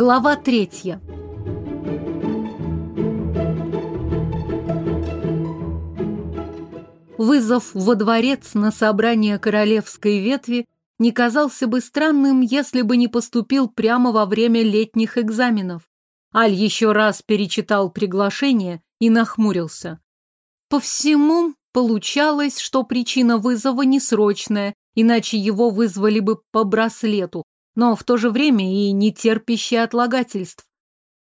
Глава третья. Вызов во дворец на собрание королевской ветви не казался бы странным, если бы не поступил прямо во время летних экзаменов. Аль еще раз перечитал приглашение и нахмурился. По всему получалось, что причина вызова несрочная, иначе его вызвали бы по браслету, но в то же время и не терпящий отлагательств.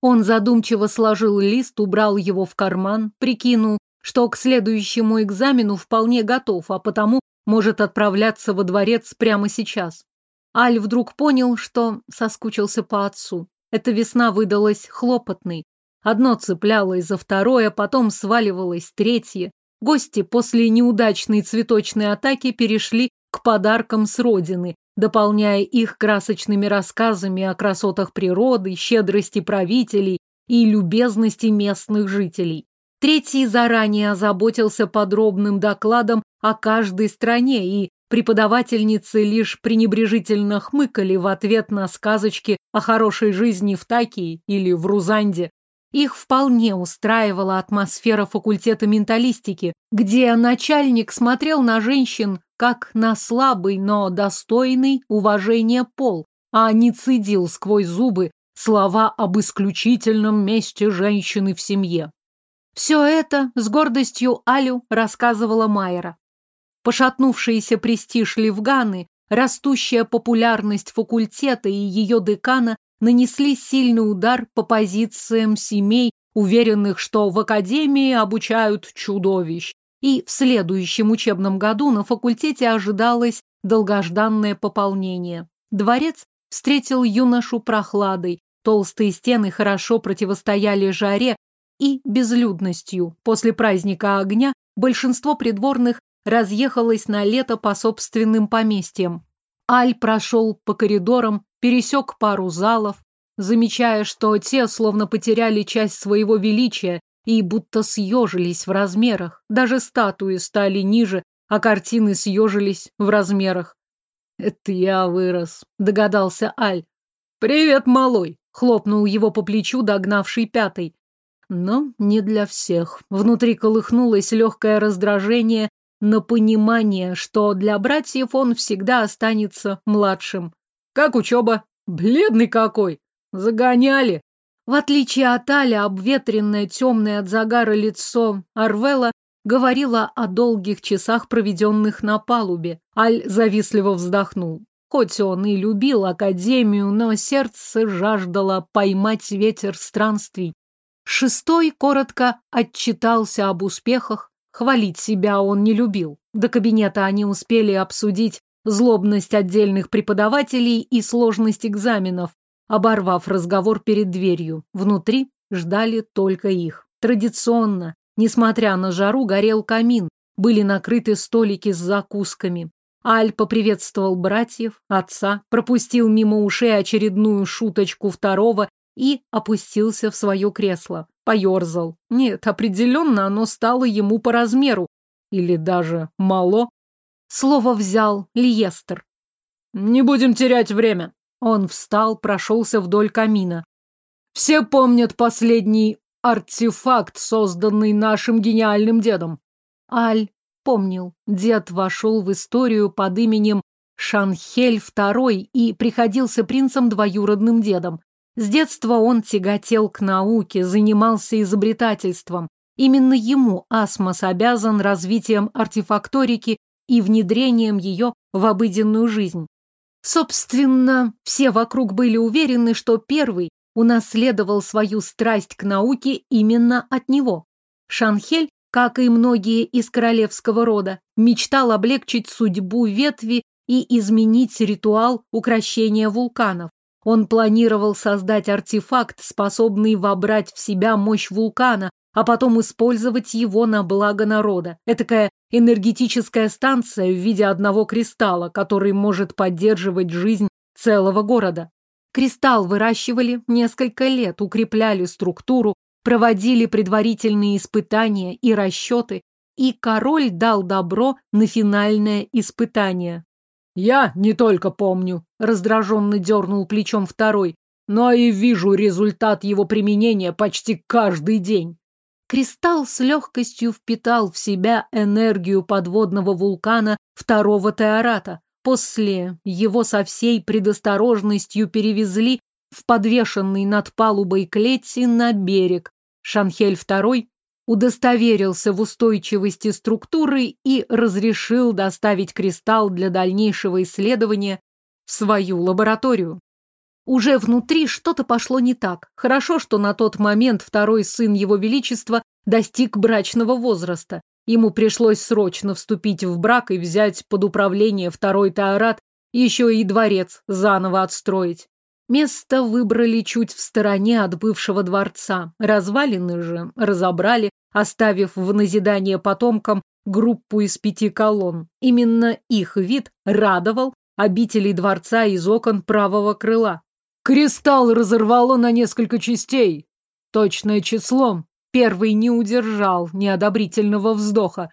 Он задумчиво сложил лист, убрал его в карман, прикинул, что к следующему экзамену вполне готов, а потому может отправляться во дворец прямо сейчас. Аль вдруг понял, что соскучился по отцу. Эта весна выдалась хлопотной. Одно цеплялось за второе, потом сваливалось третье. Гости после неудачной цветочной атаки перешли к подаркам с родины, дополняя их красочными рассказами о красотах природы, щедрости правителей и любезности местных жителей. Третий заранее озаботился подробным докладом о каждой стране, и преподавательницы лишь пренебрежительно хмыкали в ответ на сказочки о хорошей жизни в Такии или в Рузанде. Их вполне устраивала атмосфера факультета менталистики, где начальник смотрел на женщин как на слабый, но достойный уважения пол, а не цедил сквозь зубы слова об исключительном месте женщины в семье. Все это с гордостью Алю рассказывала Майера. Пошатнувшийся престиж Левганы, растущая популярность факультета и ее декана нанесли сильный удар по позициям семей, уверенных, что в академии обучают чудовищ. И в следующем учебном году на факультете ожидалось долгожданное пополнение. Дворец встретил юношу прохладой, толстые стены хорошо противостояли жаре и безлюдностью. После праздника огня большинство придворных разъехалось на лето по собственным поместьям. Аль прошел по коридорам, пересек пару залов, замечая, что те словно потеряли часть своего величия и будто съежились в размерах. Даже статуи стали ниже, а картины съежились в размерах. «Это я вырос», — догадался Аль. «Привет, малой!» — хлопнул его по плечу догнавший пятый. Но не для всех. Внутри колыхнулось легкое раздражение на понимание, что для братьев он всегда останется младшим. Как учеба? Бледный какой! Загоняли! В отличие от Аля, обветренное, темное от загара лицо Арвела говорило о долгих часах, проведенных на палубе. Аль завистливо вздохнул. Хоть он и любил Академию, но сердце жаждало поймать ветер странствий. Шестой коротко отчитался об успехах. Хвалить себя он не любил. До кабинета они успели обсудить злобность отдельных преподавателей и сложность экзаменов, оборвав разговор перед дверью. Внутри ждали только их. Традиционно, несмотря на жару, горел камин, были накрыты столики с закусками. Аль поприветствовал братьев, отца, пропустил мимо ушей очередную шуточку второго и опустился в свое кресло. Поерзал. Нет, определенно оно стало ему по размеру. Или даже мало. Слово взял Лиестер. «Не будем терять время». Он встал, прошелся вдоль камина. «Все помнят последний артефакт, созданный нашим гениальным дедом». Аль помнил. Дед вошел в историю под именем Шанхель II и приходился принцем двоюродным дедом. С детства он тяготел к науке, занимался изобретательством. Именно ему Асмос обязан развитием артефакторики и внедрением ее в обыденную жизнь. Собственно, все вокруг были уверены, что первый унаследовал свою страсть к науке именно от него. Шанхель, как и многие из королевского рода, мечтал облегчить судьбу ветви и изменить ритуал укрощения вулканов. Он планировал создать артефакт, способный вобрать в себя мощь вулкана, а потом использовать его на благо народа. Этакая энергетическая станция в виде одного кристалла, который может поддерживать жизнь целого города. Кристалл выращивали несколько лет, укрепляли структуру, проводили предварительные испытания и расчеты, и король дал добро на финальное испытание. «Я не только помню», — раздраженно дернул плечом второй, но и вижу результат его применения почти каждый день. Кристалл с легкостью впитал в себя энергию подводного вулкана второго Теората. После его со всей предосторожностью перевезли в подвешенный над палубой клетти на берег. Шанхель II удостоверился в устойчивости структуры и разрешил доставить кристалл для дальнейшего исследования в свою лабораторию. Уже внутри что-то пошло не так. Хорошо, что на тот момент второй сын его величества достиг брачного возраста. Ему пришлось срочно вступить в брак и взять под управление второй Таорат, еще и дворец заново отстроить. Место выбрали чуть в стороне от бывшего дворца. Развалины же разобрали, оставив в назидание потомкам группу из пяти колонн. Именно их вид радовал обителей дворца из окон правого крыла. Кристалл разорвало на несколько частей. Точное число. Первый не удержал неодобрительного вздоха.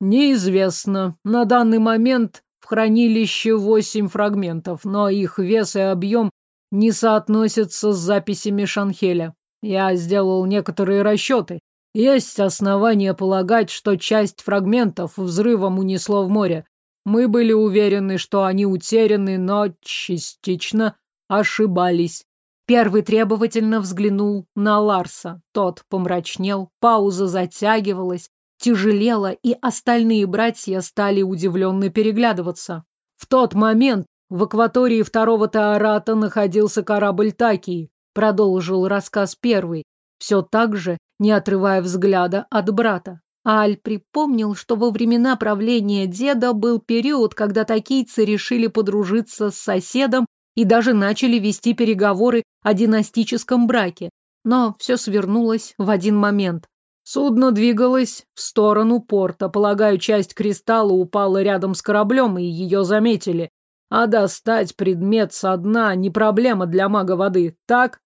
Неизвестно. На данный момент в хранилище восемь фрагментов, но их вес и объем не соотносятся с записями Шанхеля. Я сделал некоторые расчеты. Есть основания полагать, что часть фрагментов взрывом унесло в море. Мы были уверены, что они утеряны, но частично ошибались. Первый требовательно взглянул на Ларса. Тот помрачнел, пауза затягивалась, тяжелела, и остальные братья стали удивленно переглядываться. В тот момент в акватории второго Таората находился корабль Такии, продолжил рассказ первый, все так же, не отрывая взгляда от брата. Аль припомнил, что во времена правления деда был период, когда такийцы решили подружиться с соседом и даже начали вести переговоры о династическом браке. Но все свернулось в один момент. Судно двигалось в сторону порта. Полагаю, часть кристалла упала рядом с кораблем, и ее заметили. А достать предмет со дна не проблема для мага воды, так?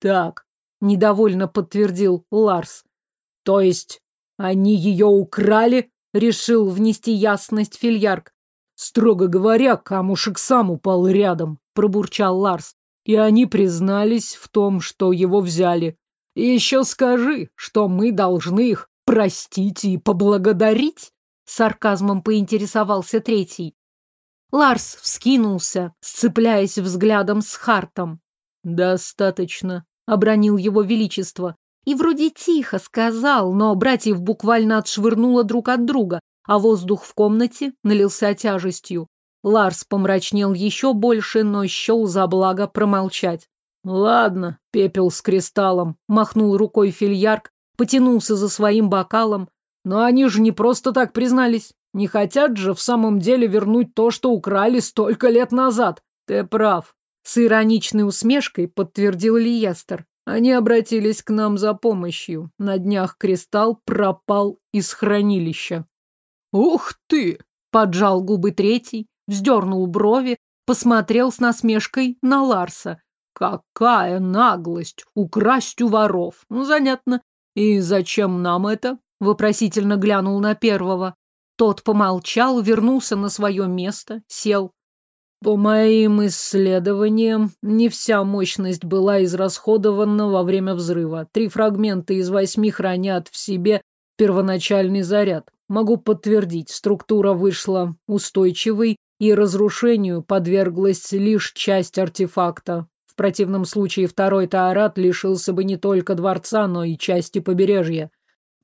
Так, недовольно подтвердил Ларс. То есть они ее украли? Решил внести ясность Фильярк. Строго говоря, камушек сам упал рядом, пробурчал Ларс. И они признались в том, что его взяли. И еще скажи, что мы должны их простить и поблагодарить? Сарказмом поинтересовался третий. Ларс вскинулся, сцепляясь взглядом с Хартом. «Достаточно», — обронил его величество. И вроде тихо сказал, но братьев буквально отшвырнуло друг от друга, а воздух в комнате налился тяжестью. Ларс помрачнел еще больше, но счел за благо промолчать. «Ладно, пепел с кристаллом», — махнул рукой фильярк, потянулся за своим бокалом. «Но они же не просто так признались. Не хотят же в самом деле вернуть то, что украли столько лет назад. Ты прав. С ироничной усмешкой подтвердил Лиестер. Они обратились к нам за помощью. На днях кристалл пропал из хранилища. Ух ты! Поджал губы третий, вздернул брови, посмотрел с насмешкой на Ларса. Какая наглость! Украсть у воров! Ну, занятно. И зачем нам это? Вопросительно глянул на первого. Тот помолчал, вернулся на свое место, сел. По моим исследованиям, не вся мощность была израсходована во время взрыва. Три фрагмента из восьми хранят в себе первоначальный заряд. Могу подтвердить, структура вышла устойчивой, и разрушению подверглась лишь часть артефакта. В противном случае второй Таарат лишился бы не только дворца, но и части побережья.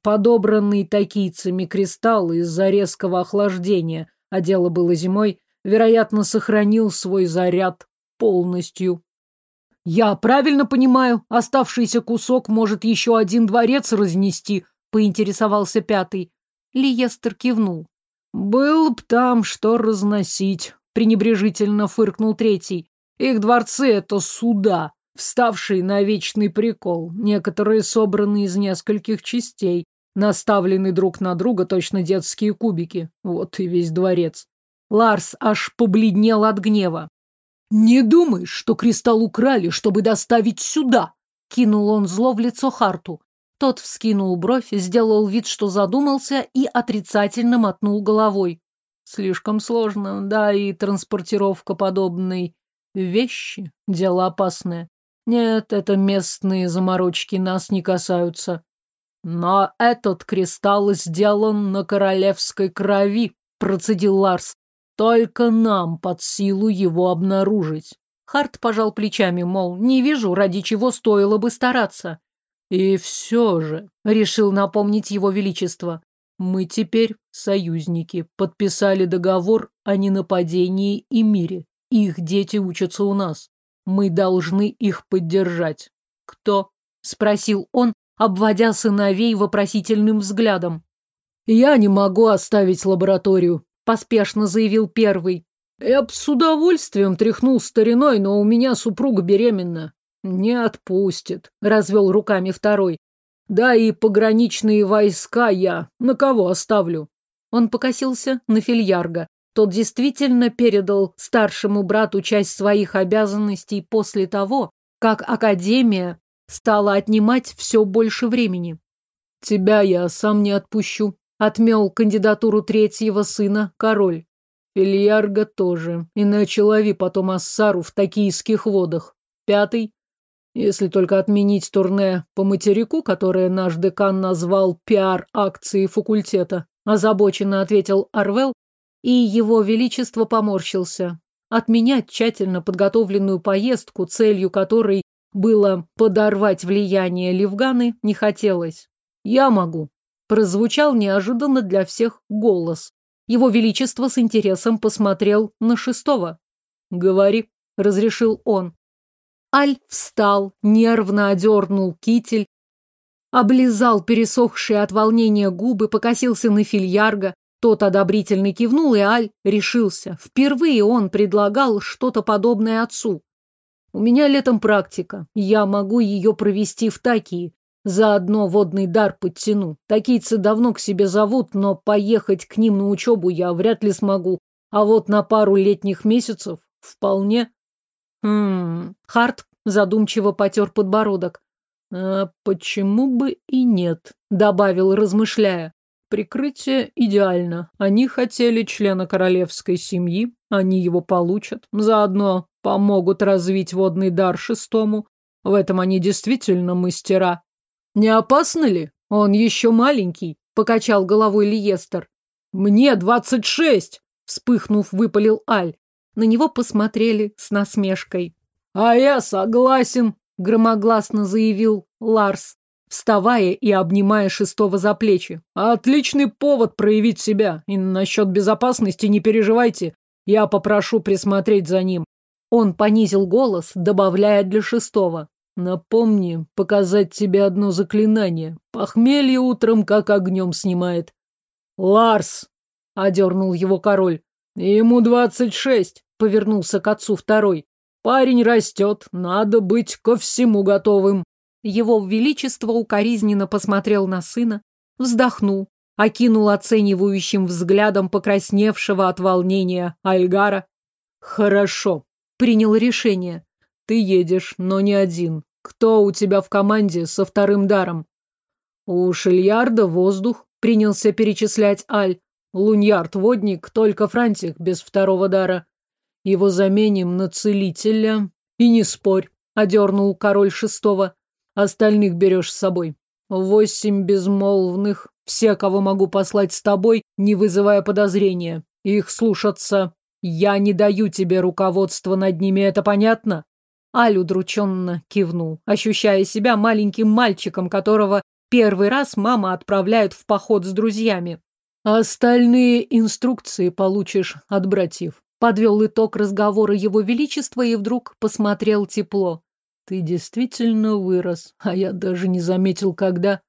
Подобранный такийцами кристалл из-за резкого охлаждения, а дело было зимой, вероятно, сохранил свой заряд полностью. «Я правильно понимаю, оставшийся кусок может еще один дворец разнести», — поинтересовался пятый. Лиестер кивнул. «Был б там что разносить», — пренебрежительно фыркнул третий. «Их дворцы — это суда, вставшие на вечный прикол, некоторые собраны из нескольких частей, наставлены друг на друга точно детские кубики. Вот и весь дворец. Ларс аж побледнел от гнева. «Не думаешь, что кристалл украли, чтобы доставить сюда?» Кинул он зло в лицо Харту. Тот вскинул бровь, сделал вид, что задумался, и отрицательно мотнул головой. Слишком сложно, да и транспортировка подобной вещи — дело опасное. Нет, это местные заморочки нас не касаются. Но этот кристалл сделан на королевской крови, процедил Ларс. Только нам под силу его обнаружить. Харт пожал плечами, мол, не вижу, ради чего стоило бы стараться. И все же, решил напомнить его величество, мы теперь союзники, подписали договор о ненападении и мире. Их дети учатся у нас. Мы должны их поддержать. Кто? Спросил он, обводя сыновей вопросительным взглядом. Я не могу оставить лабораторию, поспешно заявил первый. Я б с удовольствием тряхнул стариной, но у меня супруга беременна. Не отпустит, развел руками второй. Да и пограничные войска я на кого оставлю? Он покосился на Фильярга. Тот действительно передал старшему брату часть своих обязанностей после того, как Академия стала отнимать все больше времени. «Тебя я сам не отпущу», — отмел кандидатуру третьего сына король. Фильярга тоже, иначе лови потом Ассару в токийских водах. Пятый, если только отменить турне по материку, которое наш декан назвал пиар-акцией факультета, озабоченно ответил Арвел, и его величество поморщился. Отменять тщательно подготовленную поездку, целью которой было подорвать влияние Левганы, не хотелось. «Я могу», – прозвучал неожиданно для всех голос. Его Величество с интересом посмотрел на шестого. «Говори», — разрешил он. Аль встал, нервно одернул китель, облизал пересохшие от волнения губы, покосился на фильярга. Тот одобрительно кивнул, и Аль решился. Впервые он предлагал что-то подобное отцу. «У меня летом практика. Я могу ее провести в Такии. Заодно водный дар подтяну. Такийцы давно к себе зовут, но поехать к ним на учебу я вряд ли смогу. А вот на пару летних месяцев вполне. Хм, Харт задумчиво потер подбородок. А почему бы и нет, добавил, размышляя. Прикрытие идеально. Они хотели члена королевской семьи, они его получат. Заодно помогут развить водный дар шестому. В этом они действительно мастера. «Не опасно ли? Он еще маленький», — покачал головой Лиестер. «Мне двадцать шесть!» — вспыхнув, выпалил Аль. На него посмотрели с насмешкой. «А я согласен», — громогласно заявил Ларс, вставая и обнимая шестого за плечи. «Отличный повод проявить себя. И насчет безопасности не переживайте. Я попрошу присмотреть за ним». Он понизил голос, добавляя для шестого. Напомни показать тебе одно заклинание. Похмелье утром как огнем снимает. Ларс! — одернул его король. Ему двадцать шесть, — повернулся к отцу второй. Парень растет, надо быть ко всему готовым. Его величество укоризненно посмотрел на сына, вздохнул, окинул оценивающим взглядом покрасневшего от волнения Альгара. Хорошо, принял решение. Ты едешь, но не один. Кто у тебя в команде со вторым даром? У Шильярда воздух, принялся перечислять Аль. Луньярд водник, только Франтик без второго дара. Его заменим на целителя. И не спорь, одернул король шестого. Остальных берешь с собой. Восемь безмолвных, все, кого могу послать с тобой, не вызывая подозрения. Их слушаться. Я не даю тебе руководства над ними, это понятно? Аль удрученно кивнул, ощущая себя маленьким мальчиком, которого первый раз мама отправляет в поход с друзьями. Остальные инструкции получишь от братьев. Подвел итог разговора его величества и вдруг посмотрел тепло. Ты действительно вырос, а я даже не заметил, когда.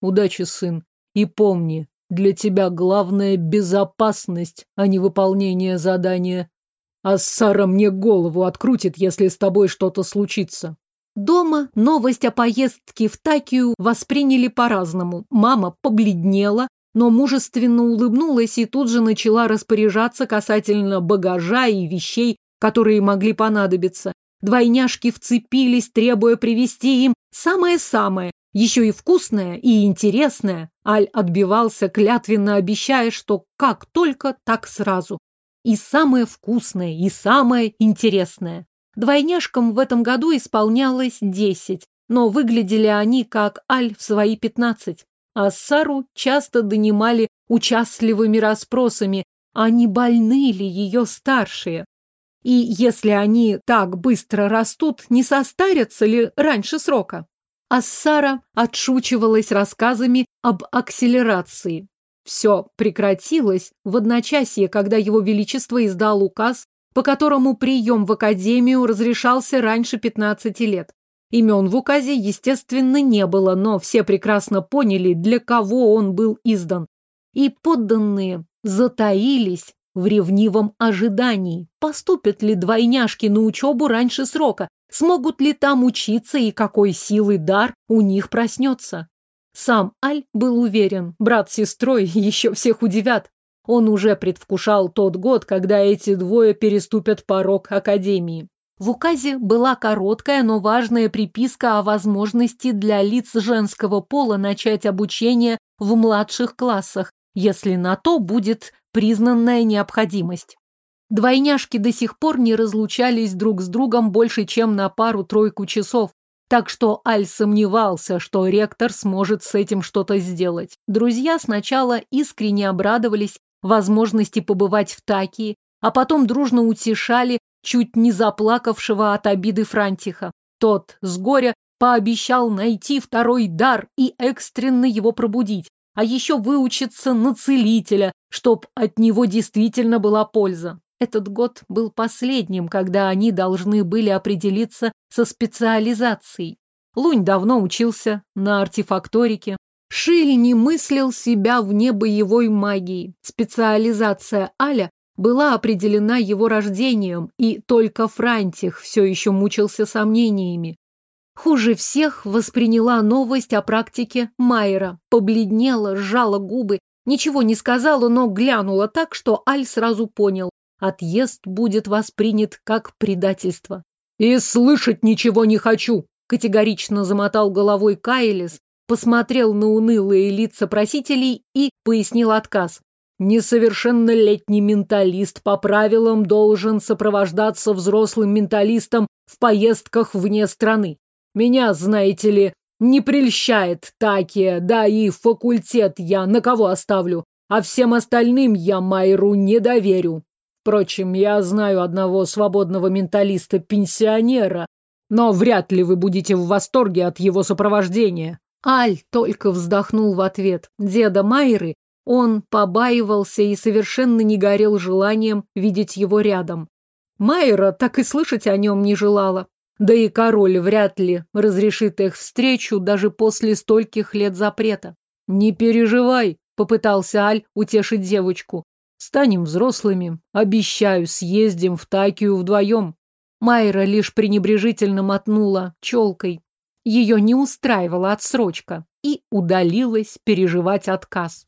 Удачи, сын. И помни, для тебя главное безопасность, а не выполнение задания. А Сара мне голову открутит, если с тобой что-то случится. Дома новость о поездке в Такию восприняли по-разному. Мама побледнела, но мужественно улыбнулась и тут же начала распоряжаться касательно багажа и вещей, которые могли понадобиться. Двойняшки вцепились, требуя привезти им самое-самое, еще и вкусное и интересное. Аль отбивался, клятвенно обещая, что как только, так сразу. И самое вкусное, и самое интересное. Двойняшкам в этом году исполнялось десять, но выглядели они как Аль в свои пятнадцать. А Сару часто донимали участливыми расспросами, а не больны ли ее старшие. И если они так быстро растут, не состарятся ли раньше срока? Ассара отшучивалась рассказами об акселерации. Все прекратилось в одночасье, когда его величество издал указ, по которому прием в академию разрешался раньше 15 лет. Имен в указе, естественно, не было, но все прекрасно поняли, для кого он был издан. И подданные затаились в ревнивом ожидании, поступят ли двойняшки на учебу раньше срока, смогут ли там учиться и какой силы дар у них проснется. Сам Аль был уверен, брат с сестрой еще всех удивят. Он уже предвкушал тот год, когда эти двое переступят порог Академии. В указе была короткая, но важная приписка о возможности для лиц женского пола начать обучение в младших классах, если на то будет признанная необходимость. Двойняшки до сих пор не разлучались друг с другом больше, чем на пару-тройку часов, так что Аль сомневался, что ректор сможет с этим что-то сделать. Друзья сначала искренне обрадовались возможности побывать в Такии, а потом дружно утешали чуть не заплакавшего от обиды Франтиха. Тот с горя пообещал найти второй дар и экстренно его пробудить, а еще выучиться на целителя, чтоб от него действительно была польза. Этот год был последним, когда они должны были определиться со специализацией. Лунь давно учился на артефакторике. Шиль не мыслил себя вне боевой магии. Специализация Аля была определена его рождением, и только Франтих все еще мучился сомнениями. Хуже всех восприняла новость о практике Майера. Побледнела, сжала губы, ничего не сказала, но глянула так, что Аль сразу понял. Отъезд будет воспринят как предательство. «И слышать ничего не хочу!» Категорично замотал головой Кайлис, посмотрел на унылые лица просителей и пояснил отказ. Несовершеннолетний менталист по правилам должен сопровождаться взрослым менталистом в поездках вне страны. Меня, знаете ли, не прельщает Такия, да и факультет я на кого оставлю, а всем остальным я Майру не доверю. Впрочем, я знаю одного свободного менталиста-пенсионера, но вряд ли вы будете в восторге от его сопровождения. Аль только вздохнул в ответ. Деда Майры он побаивался и совершенно не горел желанием видеть его рядом. Майра так и слышать о нем не желала. Да и король вряд ли разрешит их встречу даже после стольких лет запрета. «Не переживай», — попытался Аль утешить девочку. «Станем взрослыми. Обещаю, съездим в Такию вдвоем». Майра лишь пренебрежительно мотнула челкой. Ее не устраивала отсрочка и удалилась переживать отказ.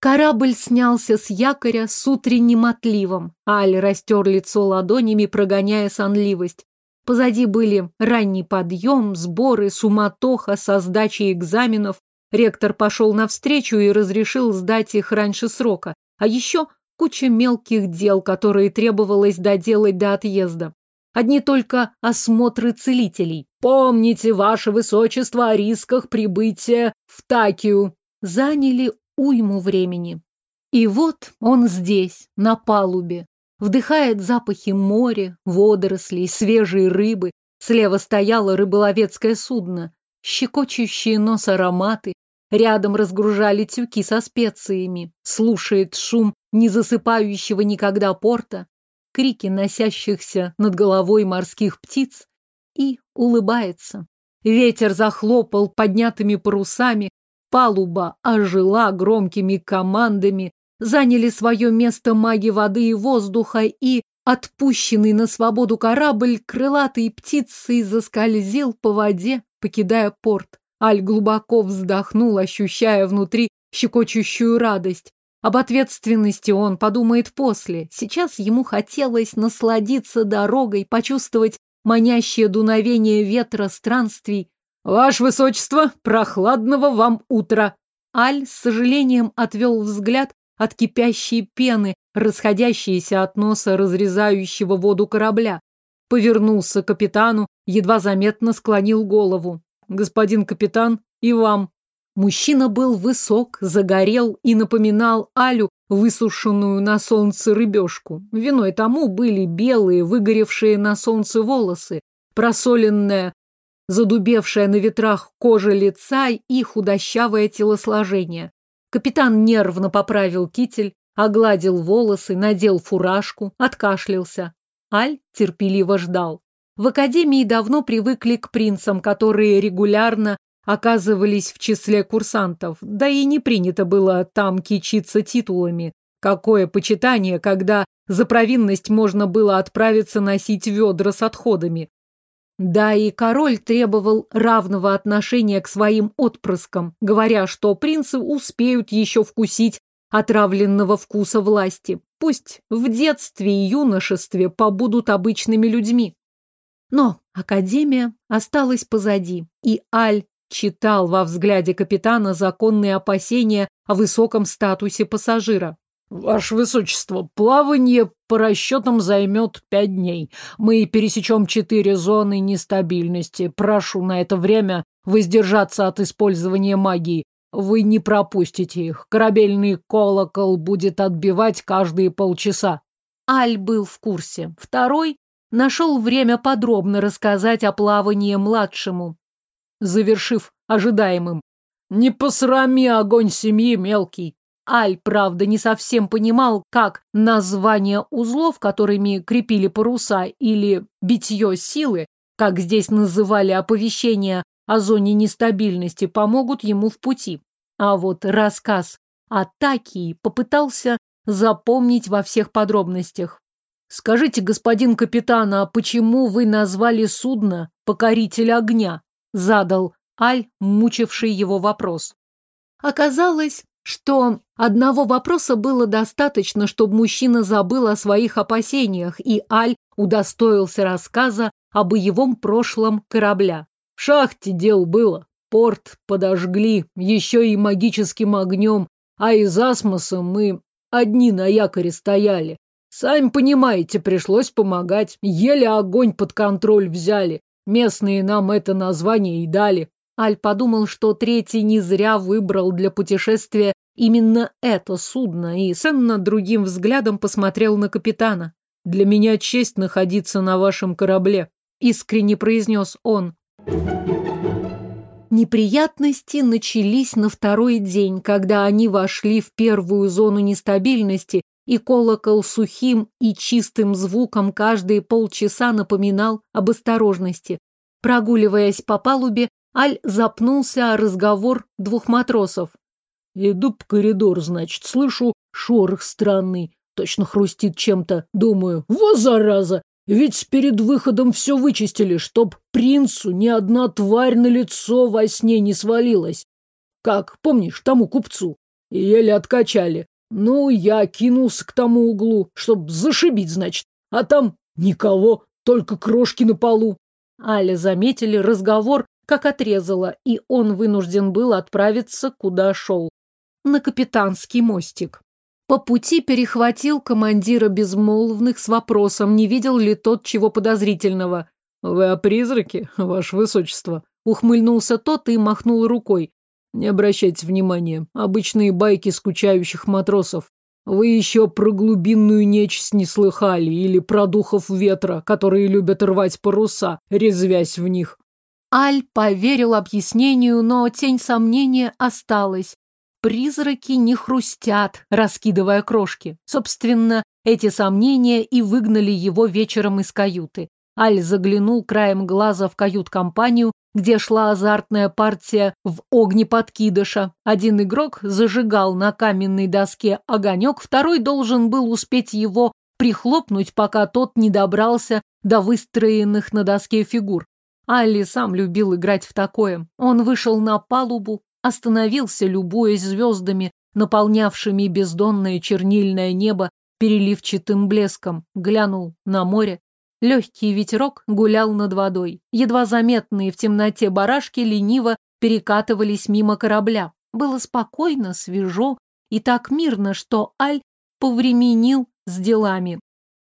Корабль снялся с якоря с утренним отливом. Аль растер лицо ладонями, прогоняя сонливость. Позади были ранний подъем, сборы, суматоха со сдачей экзаменов. Ректор пошел навстречу и разрешил сдать их раньше срока. А еще куча мелких дел, которые требовалось доделать до отъезда. Одни только осмотры целителей. Помните, ваше высочество, о рисках прибытия в Такию. Заняли уйму времени. И вот он здесь, на палубе, вдыхает запахи моря, водорослей, свежей рыбы. Слева стояло рыболовецкое судно, щекочущие нос ароматы. Рядом разгружали тюки со специями. Слушает шум незасыпающего никогда порта, крики носящихся над головой морских птиц и улыбается. Ветер захлопал поднятыми парусами, Палуба ожила громкими командами, заняли свое место маги воды и воздуха, и отпущенный на свободу корабль крылатой птицей заскользил по воде, покидая порт. Аль глубоко вздохнул, ощущая внутри щекочущую радость. Об ответственности он подумает после. Сейчас ему хотелось насладиться дорогой, почувствовать манящее дуновение ветра странствий, «Ваше высочество, прохладного вам утра!» Аль с сожалением отвел взгляд от кипящей пены, расходящиеся от носа разрезающего воду корабля. Повернулся к капитану, едва заметно склонил голову. «Господин капитан, и вам». Мужчина был высок, загорел и напоминал Алю, высушенную на солнце рыбешку. Виной тому были белые, выгоревшие на солнце волосы, просоленная, задубевшая на ветрах кожа лица и худощавое телосложение. Капитан нервно поправил китель, огладил волосы, надел фуражку, откашлялся. Аль терпеливо ждал. В академии давно привыкли к принцам, которые регулярно оказывались в числе курсантов, да и не принято было там кичиться титулами. Какое почитание, когда за провинность можно было отправиться носить ведра с отходами. Да и король требовал равного отношения к своим отпрыскам, говоря, что принцы успеют еще вкусить отравленного вкуса власти. Пусть в детстве и юношестве побудут обычными людьми. Но Академия осталась позади, и Аль читал во взгляде капитана законные опасения о высоком статусе пассажира. «Ваше Высочество, плавание по расчетам займет пять дней. Мы пересечем четыре зоны нестабильности. Прошу на это время воздержаться от использования магии. Вы не пропустите их. Корабельный колокол будет отбивать каждые полчаса». Аль был в курсе. Второй нашел время подробно рассказать о плавании младшему завершив ожидаемым. «Не посрами огонь семьи, мелкий!» Аль, правда, не совсем понимал, как название узлов, которыми крепили паруса, или битье силы, как здесь называли оповещение о зоне нестабильности, помогут ему в пути. А вот рассказ о Такии попытался запомнить во всех подробностях. «Скажите, господин капитан, а почему вы назвали судно «Покоритель огня»?» Задал Аль, мучивший его вопрос. Оказалось, что одного вопроса было достаточно, чтобы мужчина забыл о своих опасениях, и Аль удостоился рассказа о боевом прошлом корабля. В шахте дел было. Порт подожгли, еще и магическим огнем, а из асмоса мы одни на якоре стояли. Сами понимаете, пришлось помогать. Еле огонь под контроль взяли. Местные нам это название и дали. Аль подумал, что третий не зря выбрал для путешествия именно это судно и ценно другим взглядом посмотрел на капитана. «Для меня честь находиться на вашем корабле», — искренне произнес он. Неприятности начались на второй день, когда они вошли в первую зону нестабильности и колокол сухим и чистым звуком каждые полчаса напоминал об осторожности. Прогуливаясь по палубе, Аль запнулся о разговор двух матросов. «Иду по коридор, значит, слышу шорох странный, точно хрустит чем-то. Думаю, вот зараза, ведь перед выходом все вычистили, чтоб принцу ни одна тварь на лицо во сне не свалилась. Как, помнишь, тому купцу? И еле откачали. Ну, я кинулся к тому углу, чтоб зашибить, значит. А там никого, только крошки на полу. Аля заметили разговор, как отрезала, и он вынужден был отправиться, куда шел. На капитанский мостик. По пути перехватил командира безмолвных с вопросом, не видел ли тот чего подозрительного. «Вы о призраке, ваше высочество?» Ухмыльнулся тот и махнул рукой. Не обращайте внимания. Обычные байки скучающих матросов. Вы еще про глубинную нечисть не слыхали или про духов ветра, которые любят рвать паруса, резвясь в них. Аль поверил объяснению, но тень сомнения осталась. Призраки не хрустят, раскидывая крошки. Собственно, эти сомнения и выгнали его вечером из каюты. Аль заглянул краем глаза в кают-компанию где шла азартная партия в огнеподкидыша. Один игрок зажигал на каменной доске огонек, второй должен был успеть его прихлопнуть, пока тот не добрался до выстроенных на доске фигур. Алли сам любил играть в такое. Он вышел на палубу, остановился, любуясь звездами, наполнявшими бездонное чернильное небо переливчатым блеском, глянул на море, Легкий ветерок гулял над водой. Едва заметные в темноте барашки лениво перекатывались мимо корабля. Было спокойно, свежо и так мирно, что Аль повременил с делами.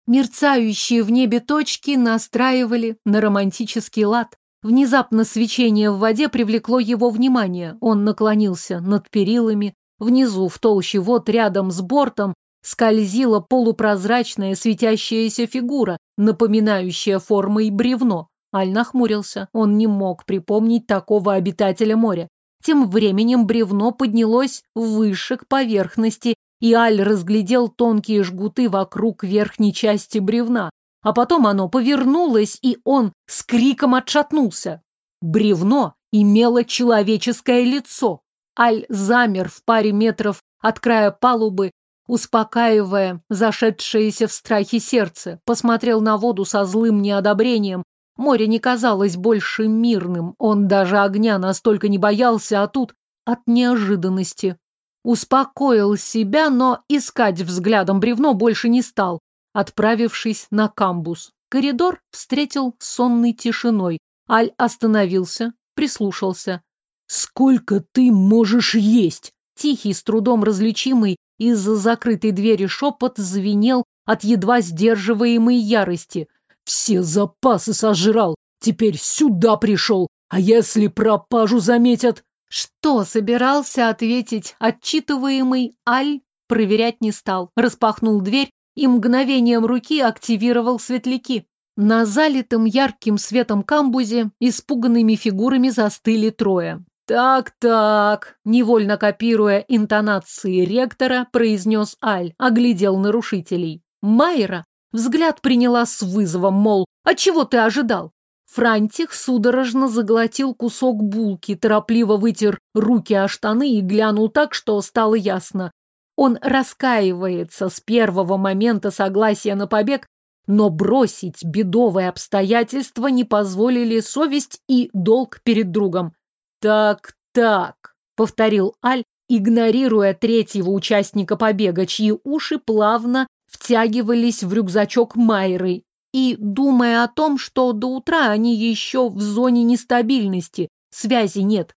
Мерцающие в небе точки настраивали на романтический лад. Внезапно свечение в воде привлекло его внимание. Он наклонился над перилами. Внизу, в толще вод, рядом с бортом, скользила полупрозрачная светящаяся фигура, напоминающая формой бревно. Аль нахмурился. Он не мог припомнить такого обитателя моря. Тем временем бревно поднялось выше к поверхности, и Аль разглядел тонкие жгуты вокруг верхней части бревна. А потом оно повернулось, и он с криком отшатнулся. Бревно имело человеческое лицо. Аль замер в паре метров от края палубы, успокаивая зашедшееся в страхе сердце, посмотрел на воду со злым неодобрением. Море не казалось больше мирным, он даже огня настолько не боялся, а тут от неожиданности. Успокоил себя, но искать взглядом бревно больше не стал, отправившись на камбус. Коридор встретил сонной тишиной. Аль остановился, прислушался. «Сколько ты можешь есть?» Тихий, с трудом различимый, из-за закрытой двери шепот звенел от едва сдерживаемой ярости. «Все запасы сожрал, теперь сюда пришел, а если пропажу заметят?» Что собирался ответить отчитываемый Аль, проверять не стал. Распахнул дверь и мгновением руки активировал светляки. На залитом ярким светом камбузе испуганными фигурами застыли трое. «Так-так», — невольно копируя интонации ректора, произнес Аль, оглядел нарушителей. Майра взгляд приняла с вызовом, мол, «А чего ты ожидал?» Франтих судорожно заглотил кусок булки, торопливо вытер руки о штаны и глянул так, что стало ясно. Он раскаивается с первого момента согласия на побег, но бросить бедовые обстоятельства не позволили совесть и долг перед другом. «Так, так», — повторил Аль, игнорируя третьего участника побега, чьи уши плавно втягивались в рюкзачок Майры и думая о том, что до утра они еще в зоне нестабильности, связи нет.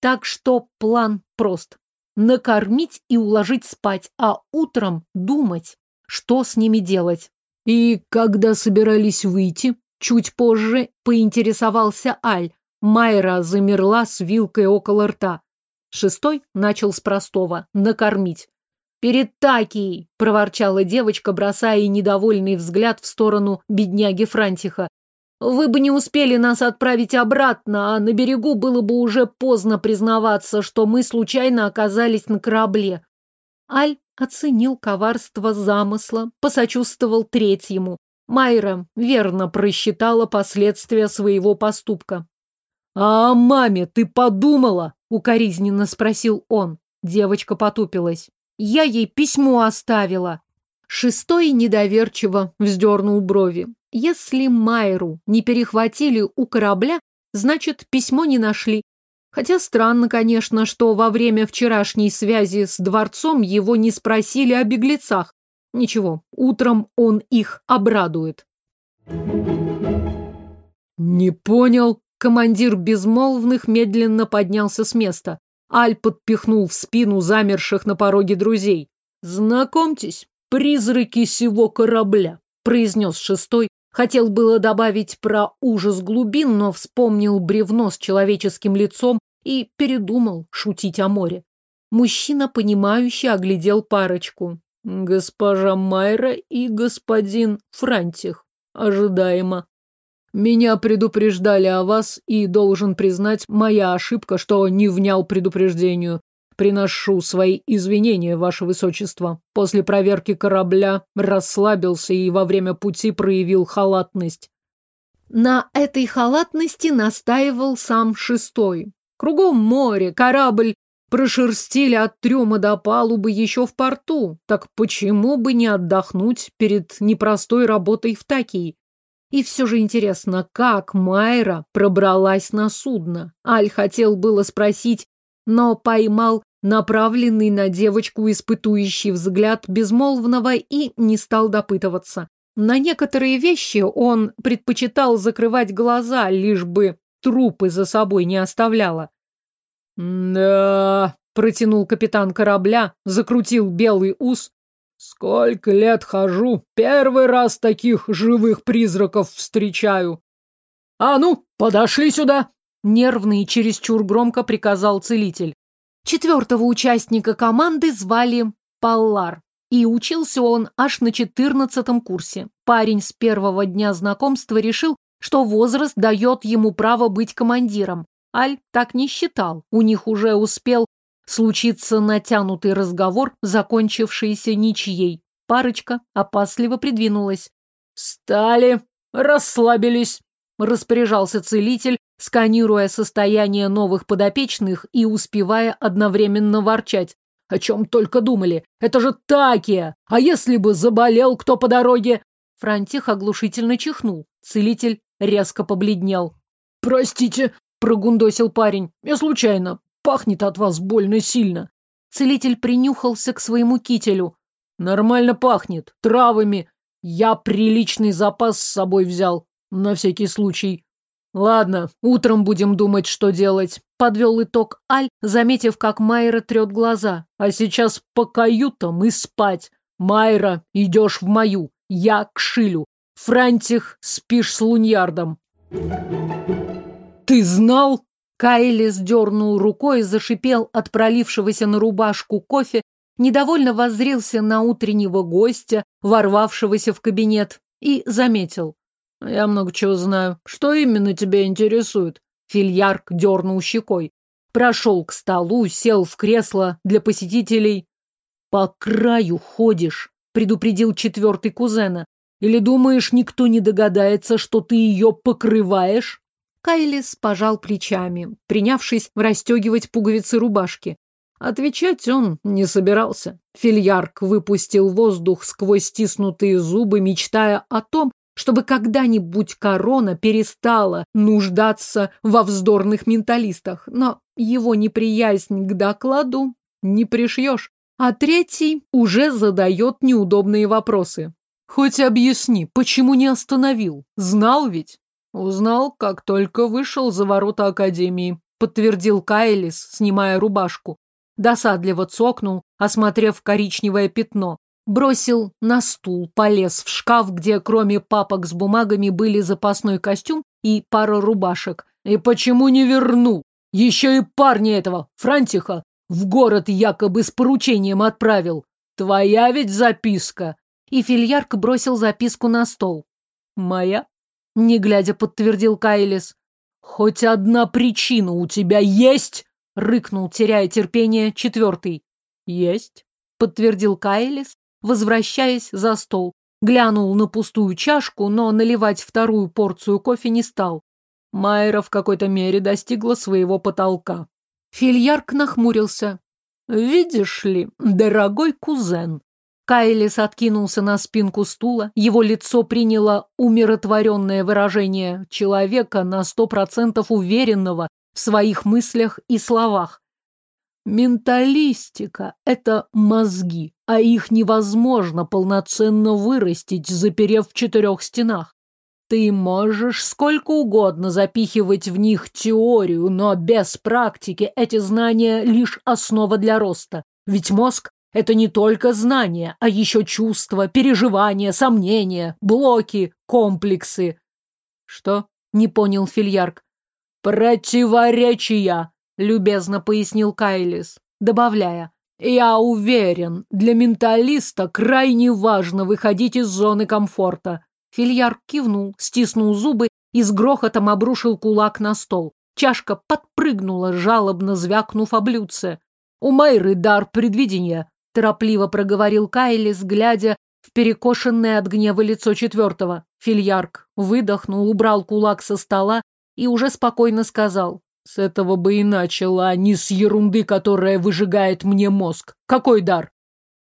Так что план прост. Накормить и уложить спать, а утром думать, что с ними делать. И когда собирались выйти, чуть позже поинтересовался Аль, Майра замерла с вилкой около рта. Шестой начал с простого – накормить. «Перед Такией!» – проворчала девочка, бросая недовольный взгляд в сторону бедняги Франтиха. «Вы бы не успели нас отправить обратно, а на берегу было бы уже поздно признаваться, что мы случайно оказались на корабле». Аль оценил коварство замысла, посочувствовал третьему. Майра верно просчитала последствия своего поступка. «А о маме ты подумала?» — укоризненно спросил он. Девочка потупилась. «Я ей письмо оставила». Шестой недоверчиво вздернул брови. Если Майру не перехватили у корабля, значит, письмо не нашли. Хотя странно, конечно, что во время вчерашней связи с дворцом его не спросили о беглецах. Ничего, утром он их обрадует. «Не понял», Командир безмолвных медленно поднялся с места. Аль подпихнул в спину замерших на пороге друзей. «Знакомьтесь, призраки сего корабля», — произнес шестой. Хотел было добавить про ужас глубин, но вспомнил бревно с человеческим лицом и передумал шутить о море. Мужчина, понимающе оглядел парочку. «Госпожа Майра и господин Франтих. Ожидаемо». Меня предупреждали о вас, и, должен признать, моя ошибка, что не внял предупреждению. Приношу свои извинения, ваше высочество. После проверки корабля расслабился и во время пути проявил халатность. На этой халатности настаивал сам шестой. Кругом море, корабль прошерстили от трюма до палубы еще в порту. Так почему бы не отдохнуть перед непростой работой в Такии? И все же интересно, как Майра пробралась на судно? Аль хотел было спросить, но поймал направленный на девочку испытующий взгляд безмолвного и не стал допытываться. На некоторые вещи он предпочитал закрывать глаза, лишь бы трупы за собой не оставляла. «Да», — протянул капитан корабля, закрутил белый ус. Сколько лет хожу, первый раз таких живых призраков встречаю. А ну, подошли сюда! Нервный и чересчур громко приказал целитель. Четвертого участника команды звали Паллар. И учился он аж на четырнадцатом курсе. Парень с первого дня знакомства решил, что возраст дает ему право быть командиром. Аль так не считал. У них уже успел случиться натянутый разговор, закончившийся ничьей. Парочка опасливо придвинулась. «Встали, расслабились», — распоряжался целитель, сканируя состояние новых подопечных и успевая одновременно ворчать. О чем только думали. Это же Такия! А если бы заболел кто по дороге? Франтих оглушительно чихнул. Целитель резко побледнел. «Простите», — прогундосил парень. «Я случайно. Пахнет от вас больно сильно». Целитель принюхался к своему кителю. «Нормально пахнет. Травами. Я приличный запас с собой взял. На всякий случай. Ладно, утром будем думать, что делать. Подвел итог Аль, заметив, как Майра трет глаза. А сейчас по каютам и спать. Майра, идешь в мою. Я к Шилю. Франтих, спишь с Луньярдом. Ты знал? Кайли сдернул рукой и зашипел от пролившегося на рубашку кофе, недовольно воззрился на утреннего гостя, ворвавшегося в кабинет, и заметил. Я много чего знаю. Что именно тебя интересует? Фильярк дернул щекой. Прошел к столу, сел в кресло для посетителей. По краю ходишь, предупредил четвертый кузена. Или думаешь, никто не догадается, что ты ее покрываешь? Кайлис пожал плечами, принявшись расстегивать пуговицы рубашки. Отвечать он не собирался. Фильярк выпустил воздух сквозь стиснутые зубы, мечтая о том, чтобы когда-нибудь корона перестала нуждаться во вздорных менталистах. Но его неприязнь к докладу не пришьешь. А третий уже задает неудобные вопросы. Хоть объясни, почему не остановил? Знал ведь? Узнал, как только вышел за ворота Академии, подтвердил Кайлис, снимая рубашку. Досадливо цокнул, осмотрев коричневое пятно. Бросил на стул, полез в шкаф, где кроме папок с бумагами были запасной костюм и пара рубашек. И почему не вернул? Еще и парня этого, Франтиха, в город якобы с поручением отправил. Твоя ведь записка. И фильярк бросил записку на стол. Моя? Не глядя, подтвердил Кайлис. Хоть одна причина у тебя есть? Рыкнул, теряя терпение, четвертый. Есть, подтвердил Кайлис возвращаясь за стол. Глянул на пустую чашку, но наливать вторую порцию кофе не стал. Майра в какой-то мере достигла своего потолка. Фильярк нахмурился. «Видишь ли, дорогой кузен». Кайлис откинулся на спинку стула. Его лицо приняло умиротворенное выражение человека на сто процентов уверенного в своих мыслях и словах. Менталистика — это мозги, а их невозможно полноценно вырастить, заперев в четырех стенах. Ты можешь сколько угодно запихивать в них теорию, но без практики эти знания лишь основа для роста. Ведь мозг — это не только знания, а еще чувства, переживания, сомнения, блоки, комплексы. Что? Не понял Фильярк. Противоречия, любезно пояснил Кайлис, добавляя. Я уверен, для менталиста крайне важно выходить из зоны комфорта. Фильяр кивнул, стиснул зубы и с грохотом обрушил кулак на стол. Чашка подпрыгнула, жалобно звякнув о блюдце. «У Майры дар предвидения», — торопливо проговорил Кайлис, глядя в перекошенное от гнева лицо четвертого. Фильярк выдохнул, убрал кулак со стола и уже спокойно сказал. С этого бы и начала, а не с ерунды, которая выжигает мне мозг. Какой дар?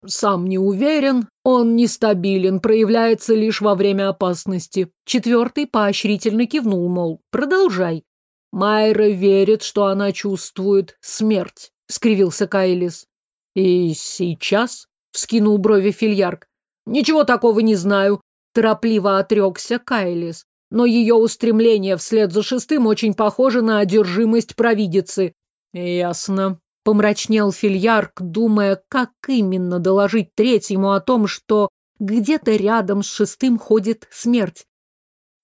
Сам не уверен, он нестабилен, проявляется лишь во время опасности. Четвертый поощрительно кивнул, мол, продолжай. Майра верит, что она чувствует смерть, скривился Кайлис. И сейчас? Вскинул брови Фильярк. Ничего такого не знаю, торопливо отрекся Кайлис но ее устремление вслед за шестым очень похоже на одержимость провидицы. Ясно, Помрачнел Фильярк, думая, как именно доложить третьему о том, что где-то рядом с шестым ходит смерть.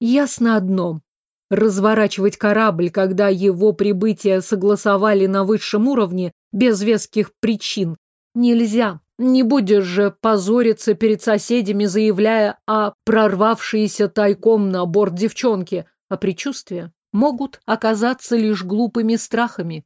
Ясно одно. Разворачивать корабль, когда его прибытие согласовали на высшем уровне, без веских причин, нельзя. Не будешь же позориться перед соседями, заявляя о прорвавшейся тайком на борт девчонки, а предчувствия могут оказаться лишь глупыми страхами.